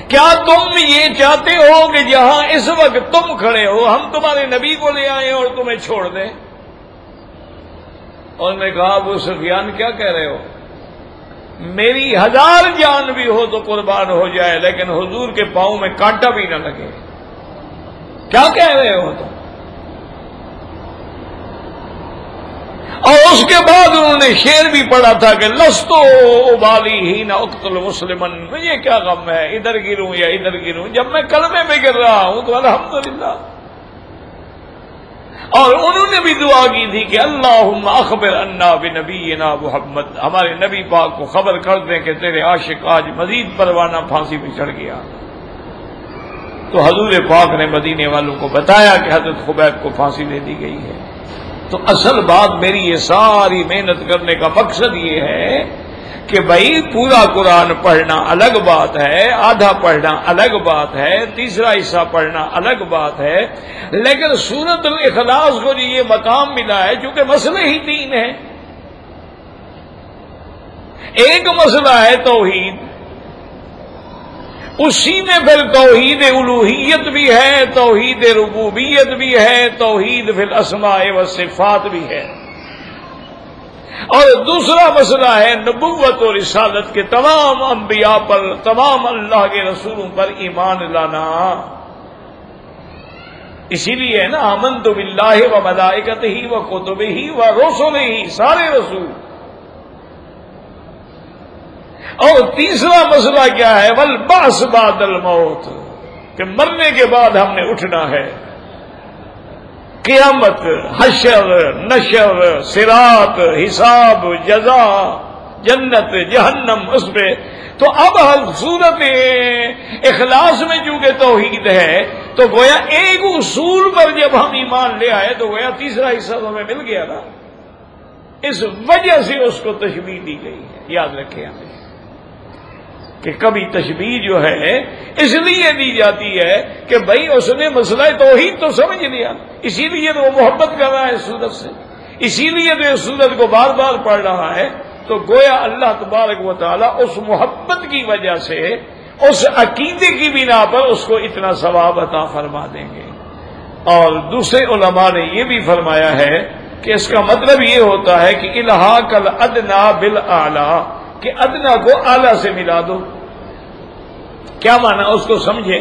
کیا تم یہ چاہتے ہو کہ جہاں اس وقت تم کھڑے ہو، ہم تمہارے نبی کو لے آئے اور تمہیں چھوڑ دیں؟ اور نے کہا، ابو سفیان کیا کہہ رہے ہو؟ میری ہزار جان بھی ہو تو قربان ہو جائے، لیکن حضور کے پاؤں میں کانٹا بھی نہ لگے۔ کیا کہہ رہے ہو تم؟ اور اس کے بعد انہوں نے شیر بھی پڑھا تھا کہ لستو ابالی ہی نہ اختل مسلمن مجھے کیا غم ہے، ادھر گروں یا ادھر گروں، جب میں کلمے میں گر رہا ہوں تو الحمدللہ۔ اور انہوں نے بھی دعا کی تھی کہ اللہ اخبر انا بنبی نا محمد، ہمارے نبی پاک کو خبر کر دیں کہ تیرے عاشق آج مزید پروانہ پھانسی پہ چڑھ گیا۔ تو حضور پاک نے مدینے والوں کو بتایا کہ حضرت خبیب کو پھانسی دے دی گئی ہے۔ تو اصل بات میری یہ ساری محنت کرنے کا مقصد یہ ہے کہ بھائی پورا قرآن پڑھنا الگ بات ہے، آدھا پڑھنا الگ بات ہے، تیسرا حصہ پڑھنا الگ بات ہے، لیکن سورت الاخلاص کو جو یہ مقام ملا ہے چونکہ مسئلے ہی تین ہیں ایک مسئلہ ہے توحید۔ اسی میں پھر توحید الوحیت بھی ہے، توحید ربوبیت بھی ہے، توحید پھر اسماء و صفات بھی ہے۔ اور دوسرا مسئلہ ہے نبوت اور رسالت کے تمام انبیاء پر، تمام اللہ کے رسولوں پر ایمان لانا۔ اسی لیے نا امن تو بلّہ و ملائکت ہی و کتب ہی و رسول ہی سارے رسول۔ اور تیسرا مسئلہ کیا ہے ول باس بادل موت کہ مرنے کے بعد ہم نے اٹھنا ہے۔ قیامت، حشر، نشر سرات حساب، جزا، جنت، جہنم، اس پہ تو اب صورت اخلاص میں چونکہ توحید ہے، تو گویا ایک اصول پر جب ہم ایمان لے آئے، تو گویا تیسرا حصہ تو ہمیں مل گیا نا۔ اس وجہ سے اس کو تشبیح دی گئی ہے۔ یاد رکھے ہمیں۔ کہ کبھی تشبیح جو ہے، اس لیے دی جاتی ہے کہ بھائی اس نے مسئلہ توحید تو سمجھ لیا۔ اسی لیے تو وہ محبت کر رہا ہے سورت سے۔ اسی لیے تو اس سورت کو بار بار پڑھ رہا ہے۔ تو گویا اللہ تبارک و تعالیٰ اس محبت کی وجہ سے، اس عقیدے کی بنا پر اس کو اتنا ثواب عطا فرما دیں گے۔ اور دوسرے علماء نے یہ بھی فرمایا ہے کہ اس کا مطلب یہ ہوتا ہے کہ الحاق الادنا بل کہ ادنا کو آلہ سے ملا دو۔ کیا مانا اس کو سمجھے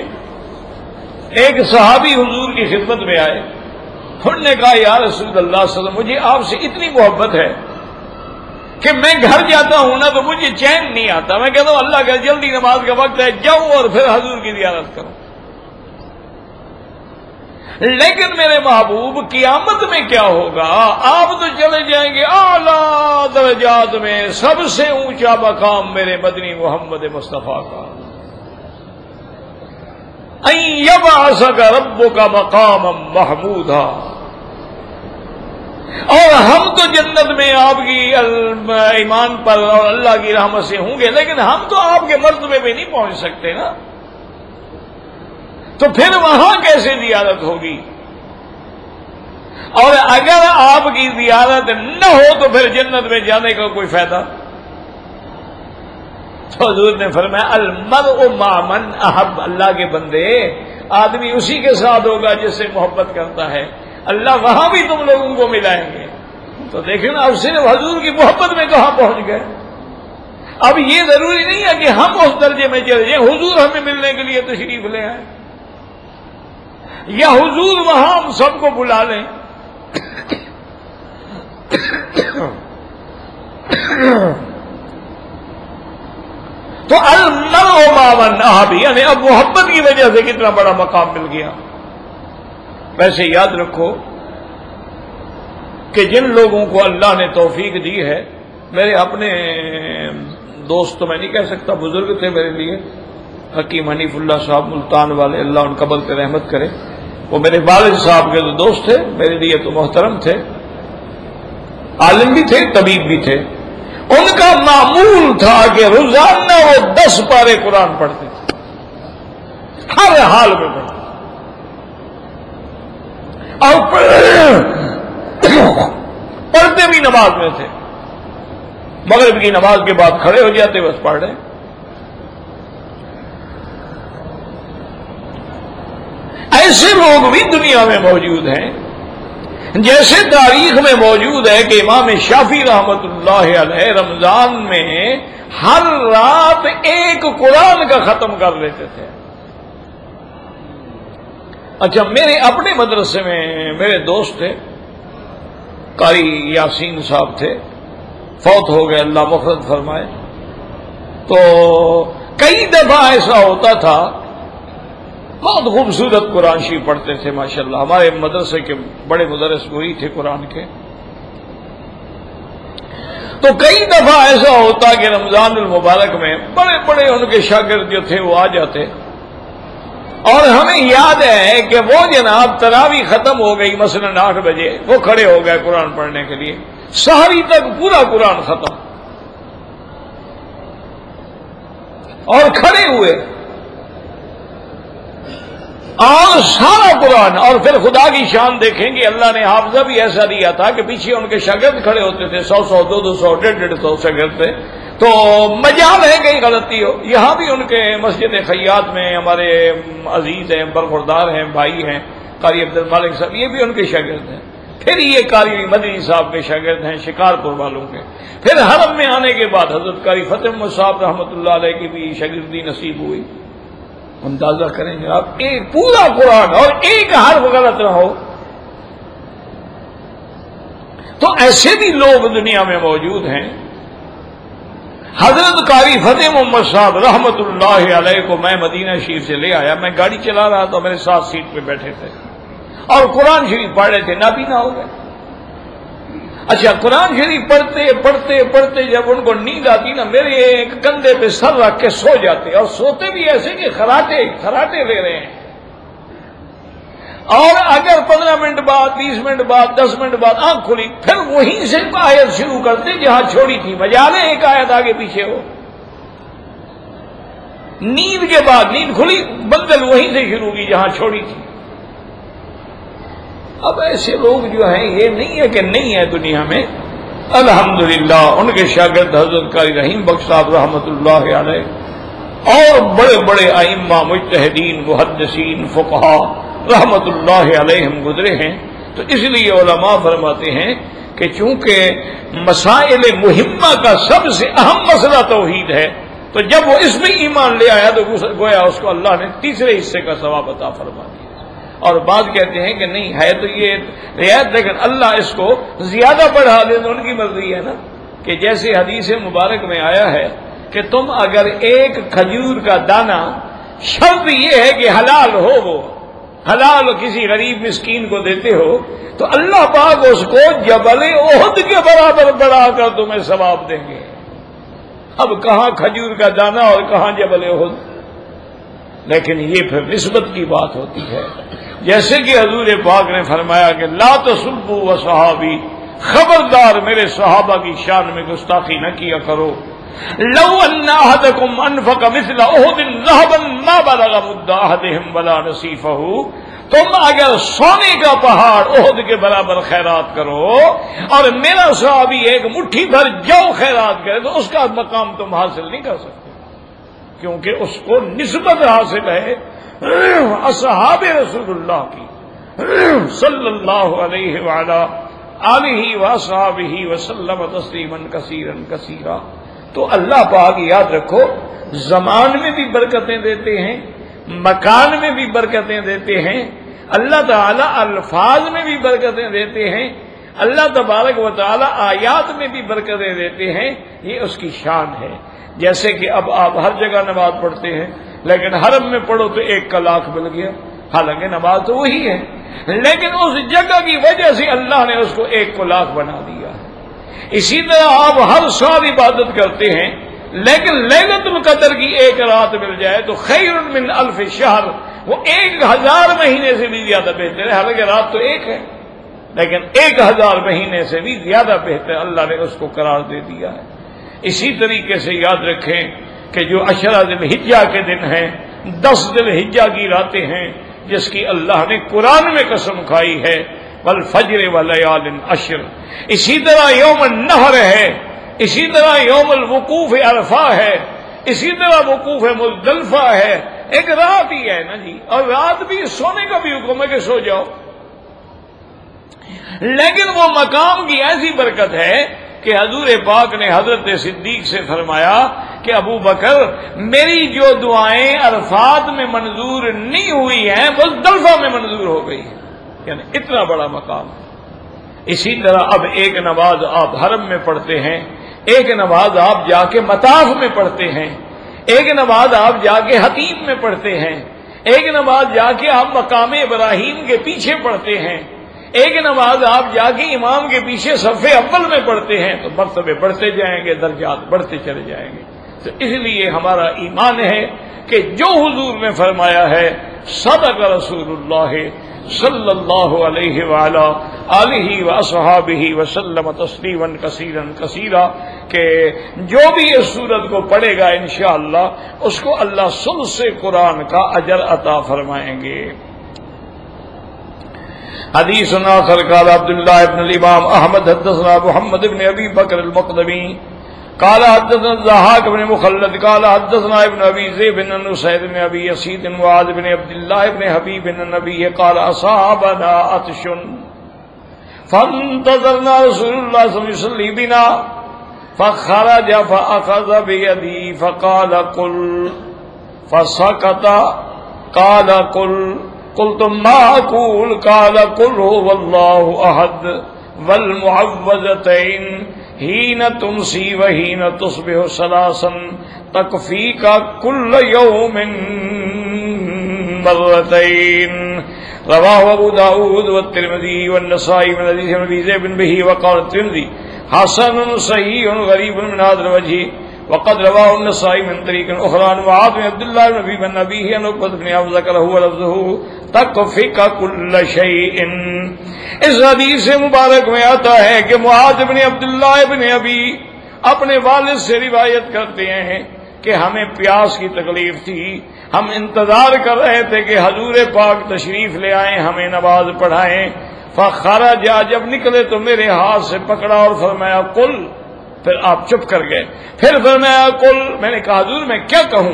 ایک صحابی حضور کی خدمت میں آئے انہوں نے کہا، یا رسول اللہ صلی اللہ علیہ وسلم، مجھے آپ سے اتنی محبت ہے کہ میں گھر جاتا ہوں نا تو مجھے چین نہیں آتا۔ میں کہتا ہوں، اللہ کا جلدی نماز کا وقت ہے جاؤں اور پھر حضور کی زیارت کروں لیکن میرے محبوب، قیامت میں کیا ہوگا؟ آپ تو چلے جائیں گے اعلی درجات میں، سب سے اونچا مقام میرے مدنی محمد مصطفیٰ کا۔ کا ربو کا مقام محمود اور ہم تو جنت میں آپ کی ایمان پر اور اللہ کی رحمت سے ہوں گے، لیکن ہم تو آپ کے مرتبے میں نہیں پہنچ سکتے نا۔ تو پھر وہاں کیسے زیارت ہوگی؟ اور اگر آپ کی زیارت نہ ہو تو پھر جنت میں جانے کا کوئی فائدہ؟ تو حضور نے فرمایا المر مامن احب، اللہ کے بندے، آدمی اسی کے ساتھ ہوگا جس سے محبت کرتا ہے۔ اللہ وہاں بھی تم لوگوں کو ملائیں گے۔ تو دیکھیں نا، اب صرف حضور کی محبت میں کہاں پہنچ گئے؟ اب یہ ضروری نہیں ہے کہ ہم اس درجے میں چلے جائیں، حضور ہمیں ملنے کے لیے تشریف لے آئیں۔ یا حضور وہاں ہم سب کو بلا لیں۔ تو المر باون آبی یعنی اب محبت کی وجہ سے کتنا بڑا مقام مل گیا۔ ویسے یاد رکھو کہ جن لوگوں کو اللہ نے توفیق دی ہے، میرے اپنے دوست تو میں نہیں کہہ سکتا، بزرگ تھے میرے لیے، حکیم حنیف اللہ صاحب، ملتان والے، اللہ ان قبل پہ رحمت کرے۔ وہ میرے والد صاحب کے تو دوست تھے، میرے لیے تو محترم تھے۔ عالم بھی تھے، طبیب بھی تھے۔ ان کا معمول تھا کہ روزانہ وہ دس پارے قرآن پڑھتے تھے۔ ہر حال میں پڑھتے اور پڑھتے بھی نماز میں تھے۔ مغرب کی نماز کے بعد کھڑے ہو جاتے، بس پڑھ رہے۔ ایسے لوگ بھی دنیا میں موجود ہیں۔ جیسے تاریخ میں موجود ہے کہ امام شافی رحمت اللہ علیہ رمضان میں ہر رات ایک قرآن کا ختم کر لیتے تھے۔ اچھا میرے اپنے مدرسے میں میرے دوست تھے، قاری یاسین صاحب تھے۔ فوت ہو گئے، اللہ مفرد فرمائے۔ تو کئی دفعہ ایسا ہوتا تھا بہت خوبصورت قرآن شریف پڑھتے تھے ماشاء اللہ ہمارے مدرسے کے بڑے مدرس وہی تھے قرآن کے۔ تو کئی دفعہ ایسا ہوتا کہ رمضان المبارک میں بڑے بڑے ان کے شاگرد جو تھے وہ آ جاتے۔ اور ہمیں یاد ہے کہ وہ جناب تراوی ختم ہو گئی، مثلا آٹھ بجے۔ وہ کھڑے ہو گئے قرآن پڑھنے کے لیے۔ سہری تک پورا قرآن ختم۔ اور کھڑے ہوئے۔ اور سارا قرآن، اور پھر خدا کی شان دیکھیں گے، اللہ نے حافظہ بھی ایسا دیا تھا کہ پیچھے ان کے شاگرد کھڑے ہوتے تھے، سو سو، دو دو سو، ڈیڑھ ڈیڑھ سو شاگرد تھے۔ تو مجال ہے کہیں غلطی ہو۔ یہاں بھی ان کے مسجد خیات میں ہمارے عزیز ہیں، برخوردار ہیں، بھائی ہیں، قاری عبد المالک صاحب، یہ بھی ان کے شاگرد ہیں۔ پھر یہ قاری مدنی صاحب کے شاگرد ہیں شکارپور والوں کے۔ پھر حرم میں آنے کے بعد حضرت قاری فتح صاحب رحمۃ اللہ علیہ کی بھی شاگردی نصیب ہوئی۔ اندازہ کریں گے آپ، ایک پورا قرآن اور ایک حرف غلط نہ ہو۔ تو ایسے بھی لوگ دنیا میں موجود ہیں۔ حضرت کاری فتح محمد صاحب رحمت اللہ علیہ کو میں مدینہ شریف سے لے آیا، میں گاڑی چلا رہا تھا، میرے ساتھ سیٹ پہ بیٹھے تھے۔ اور قرآن شریف پڑھ رہے تھے نہ بھی نہ ہو گئے۔ اچھا قرآن شریف پڑھتے پڑھتے پڑھتے جب ان کو نیند آتی نا، میرے ایک کندھے پہ سر رکھ کے سو جاتے اور سوتے بھی ایسے کہ خراٹے خراٹے لے رہے ہیں۔ اور اگر پندرہ منٹ بعد، بیس منٹ بعد، دس منٹ بعد آنکھ کھلی، پھر وہیں سے آیت شروع کرتے جہاں چھوڑی تھی۔ مجا لیں ایک آیت آگے پیچھے ہو۔ نیند کے بعد، نیند کھلی بندل وہیں سے شروع کی جہاں چھوڑی تھی۔ اب ایسے لوگ جو ہیں، یہ نہیں ہے کہ نہیں ہے دنیا میں۔ الحمدللہ، ان کے شاگرد حضرت کاری رحیم بخش صاحب رحمۃ اللہ علیہ اور بڑے بڑے ائمہ، مجتہدین، محدثین فقہا رحمت اللہ علیہ گزرے ہیں۔ تو اس لیے علماء فرماتے ہیں کہ چونکہ مسائل مہمہ کا سب سے اہم مسئلہ توحید ہے، تو جب وہ اس میں ایمان لے آیا تو گویا اس کو اللہ نے تیسرے حصے کا ثواب عطا فرما دیا۔ اور بعض کہتے ہیں کہ نہیں، ہے تو یہ رعایت، لیکن اللہ اس کو زیادہ بڑھا دے تو ان کی مرضی ہے نا۔ کہ جیسے حدیث مبارک میں آیا ہے کہ تم اگر ایک کھجور کا دانہ، شرط یہ ہے کہ حلال ہو وہ، حلال کسی غریب مسکین کو دیتے ہو، تو اللہ پاک اس کو جبل عہد کے برابر بڑھا کر تمہیں ثواب دیں گے۔ اب کہاں کھجور کا دانا اور کہاں جبل عہد لیکن یہ پھر نسبت کی بات ہوتی ہے۔ جیسے کہ حضور پاک نے فرمایا کہ لا تسبو و صحابی خبردار میرے صحابہ کی شان میں گستاخی نہ کیا کرو۔ لو ان احدكم انفق مثل احد ذهبا ما بلغ مد احدهم ولا نصيفه تم اگر سونے کا پہاڑ عہد کے برابر خیرات کرو اور میرا صحابی ایک مٹھی بھر جو خیرات کرے تو اس کا مقام تم حاصل نہیں کر سکتے، کیونکہ اس کو نسبت حاصل ہے۔ اصحاب رسول اللہ کی صلی اللہ علیہ وعلا علیہ وصحابہ وسلم تسلیما کثیرا کثیرا۔ تو اللہ پاک یاد رکھو، زمان میں بھی برکتیں دیتے ہیں، مکان میں بھی برکتیں دیتے ہیں، اللہ تعالی الفاظ میں بھی برکتیں دیتے ہیں، اللہ تبارک و تعالی آیات میں بھی برکتیں دیتے ہیں۔ یہ اس کی شان ہے۔ جیسے کہ اب آپ ہر جگہ نماز پڑھتے ہیں لیکن حرم میں پڑھو تو ایک کا لاکھ مل گیا۔ حالانکہ نماز تو وہی ہے۔ لیکن اس جگہ کی وجہ سے اللہ نے اس کو ایک کو لاکھ بنا دیا۔ اسی طرح آپ ہر سال عبادت کرتے ہیں، لیکن لینت القدر کی ایک رات مل جائے تو خیر من الف شہر وہ ایک ہزار مہینے سے بھی زیادہ بہتر ہے۔ حالانکہ رات تو ایک ہے، لیکن ایک ہزار مہینے سے بھی زیادہ بہتر اللہ نے اس کو قرار دے دیا ہے۔ اسی طریقے سے یاد رکھیں کہ جو اشرا دل ہجا کے دن ہیں، دس دل ہجا کی راتیں ہیں، جس کی اللہ نے قرآن میں قسم کھائی ہے بل فجر ولیال اشر اسی طرح یوم نہر ہے، اسی طرح یوم الوقوف عرفہ ہے، اسی طرح وقوف مزدلفہ ہے۔ ایک رات ہی ہے نا جی اور رات بھی سونے کا بھی حکم ہے کہ سو جاؤ۔ لیکن وہ مقام کی ایسی برکت ہے کہ حضور پاک نے حضرت صدیق سے فرمایا کہ ابو بکر، میری جو دعائیں عرفات میں منظور نہیں ہوئی ہیں بس دلفا میں منظور ہو گئی یعنی اتنا بڑا مقام۔ اسی طرح اب ایک نماز آپ حرم میں پڑھتے ہیں، ایک نماز آپ جا کے متاف میں پڑھتے ہیں، ایک نماز آپ جا کے حتیم میں پڑھتے ہیں، ایک نماز جا کے آپ مقام ابراہیم کے پیچھے پڑھتے ہیں، ایک نماز آپ جا کے امام کے پیچھے صفحے اول میں پڑھتے ہیں۔ تو مرتبے بڑھتے جائیں گے، درجات بڑھتے چلے جائیں گے۔ تو اس لیے ہمارا ایمان ہے کہ جو حضور نے فرمایا ہے، صدق رسول اللہ صلی اللہ علیہ وعلا علیہ و صحاب ہی وسلم تسلیم کثیرن کثیرہ کہ جو بھی اس صورت کو پڑھے گا انشاءاللہ، اس کو اللہ سل سے قرآن کا اجر عطا فرمائیں گے۔ حدیث ناصر قال عبد الله بن الامام احمد، حدثنا محمد بن ابي بكر المقدمي قال حدثنا الزهاق بن مخلد، قال حدثنا ابن ابي زيد بن نصير بن ابي يسيد وعاد بن عبد الله بن حبيب بن النبي قال اصابنا عطش. فانتظرنا رسول الله صلى الله عليه بنا، فخرج فاخذ بيدي، فقال قل، فسكت، قال قل، قلت ما أقول؟ قال قل هو الله أحد، والمعوذتين. ہی نہ تم سی حين تمسي وحين تصبح سلاسا تكفيك كل يوم مرتين رواه أبو داود والترمذي والنسائي من حديث النبي زيد بن به وقال الترمذي حسن صحيح غريب من هذا الوجه وقد رواه النسائي من طريق اخرى عن معاذ بن عبد الله بن ابي بن ابيه ان عقبه بن عبد ذكره لفظه تكفك كل شيء. اس حدیث مبارک میں آتا ہے کہ معاذ بن عبداللہ ابن ابی اپنے والد سے روایت کرتے ہیں کہ ہمیں پیاس کی تکلیف تھی۔ ہم انتظار کر رہے تھے کہ حضور پاک تشریف لے آئیں، ہمیں نماز پڑھائیں۔ فخارا جا جب نکلے تو میرے ہاتھ سے پکڑا اور فرمایا کل پھر آپ چپ کر گئے۔ پھر فرمایا کل میں نے کہا، حضور، میں کیا کہوں؟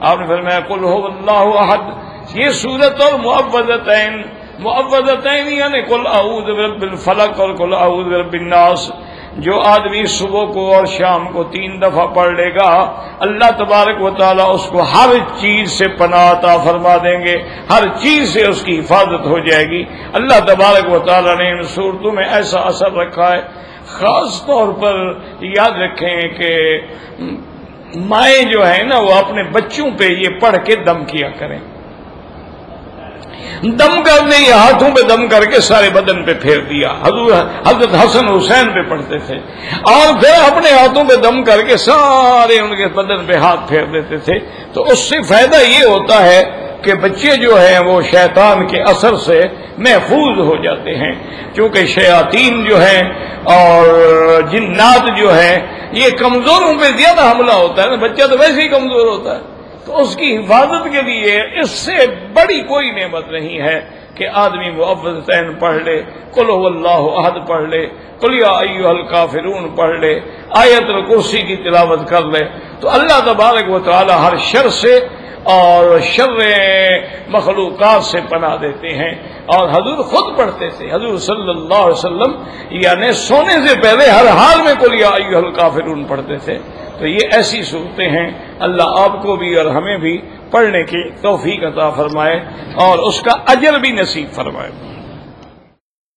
آپ نے فرمایا کل ہو اللہ احد۔ یہ سورت اور معوضتین معوضتین یعنی کل اعوذ برب الفلق اور کل اعوذ برب الناس، جو آدمی صبح کو اور شام کو تین دفعہ پڑھ لے گا، اللہ تبارک و تعالیٰ اس کو ہر چیز سے پناہ عطا فرما دیں گے، ہر چیز سے اس کی حفاظت ہو جائے گی۔ اللہ تبارک و تعالیٰ نے ان صورتوں میں ایسا اثر رکھا ہے۔ خاص طور پر یاد رکھیں کہ مائیں جو ہے نا، وہ اپنے بچوں پہ یہ پڑھ کے دم کیا کریں۔ دم کرنے یہ ہاتھوں پہ دم کر کے سارے بدن پہ پھیر دیا۔ حضور، حضرت حسن حسین پہ پڑھتے تھے۔ اور پھر اپنے ہاتھوں پہ دم کر کے سارے ان کے بدن پہ ہاتھ پھیر دیتے تھے۔ تو اس سے فائدہ یہ ہوتا ہے کہ بچے جو ہیں، وہ شیطان کے اثر سے محفوظ ہو جاتے ہیں۔ کیونکہ شیاطین جو ہیں اور جنات جو ہیں، یہ کمزوروں پہ زیادہ حملہ ہوتا ہے نا۔ بچہ تو ویسے ہی کمزور ہوتا ہے۔ تو اس کی حفاظت کے لیے اس سے بڑی کوئی نعمت نہیں ہے کہ آدمی وہ افزین پڑھ لے کل اللہ عہد پڑھ لے کلیا الکافرون پڑھ لے، آیت الکرسی کی تلاوت کر لے۔ تو اللہ تبارک و تعالی ہر شر سے اور شر مخلوقات سے پناہ دیتے ہیں اور حضور خود پڑھتے تھے۔ حضور صلی اللہ علیہ وسلم یعنی سونے سے پہلے ہر حال میں کل یا الکافرون پڑھتے تھے۔ تو یہ ایسی صورتیں ہیں، اللہ آپ کو بھی اور ہمیں بھی پڑھنے کی توفیق عطا فرمائے اور اس کا اجر بھی نصیب فرمائے۔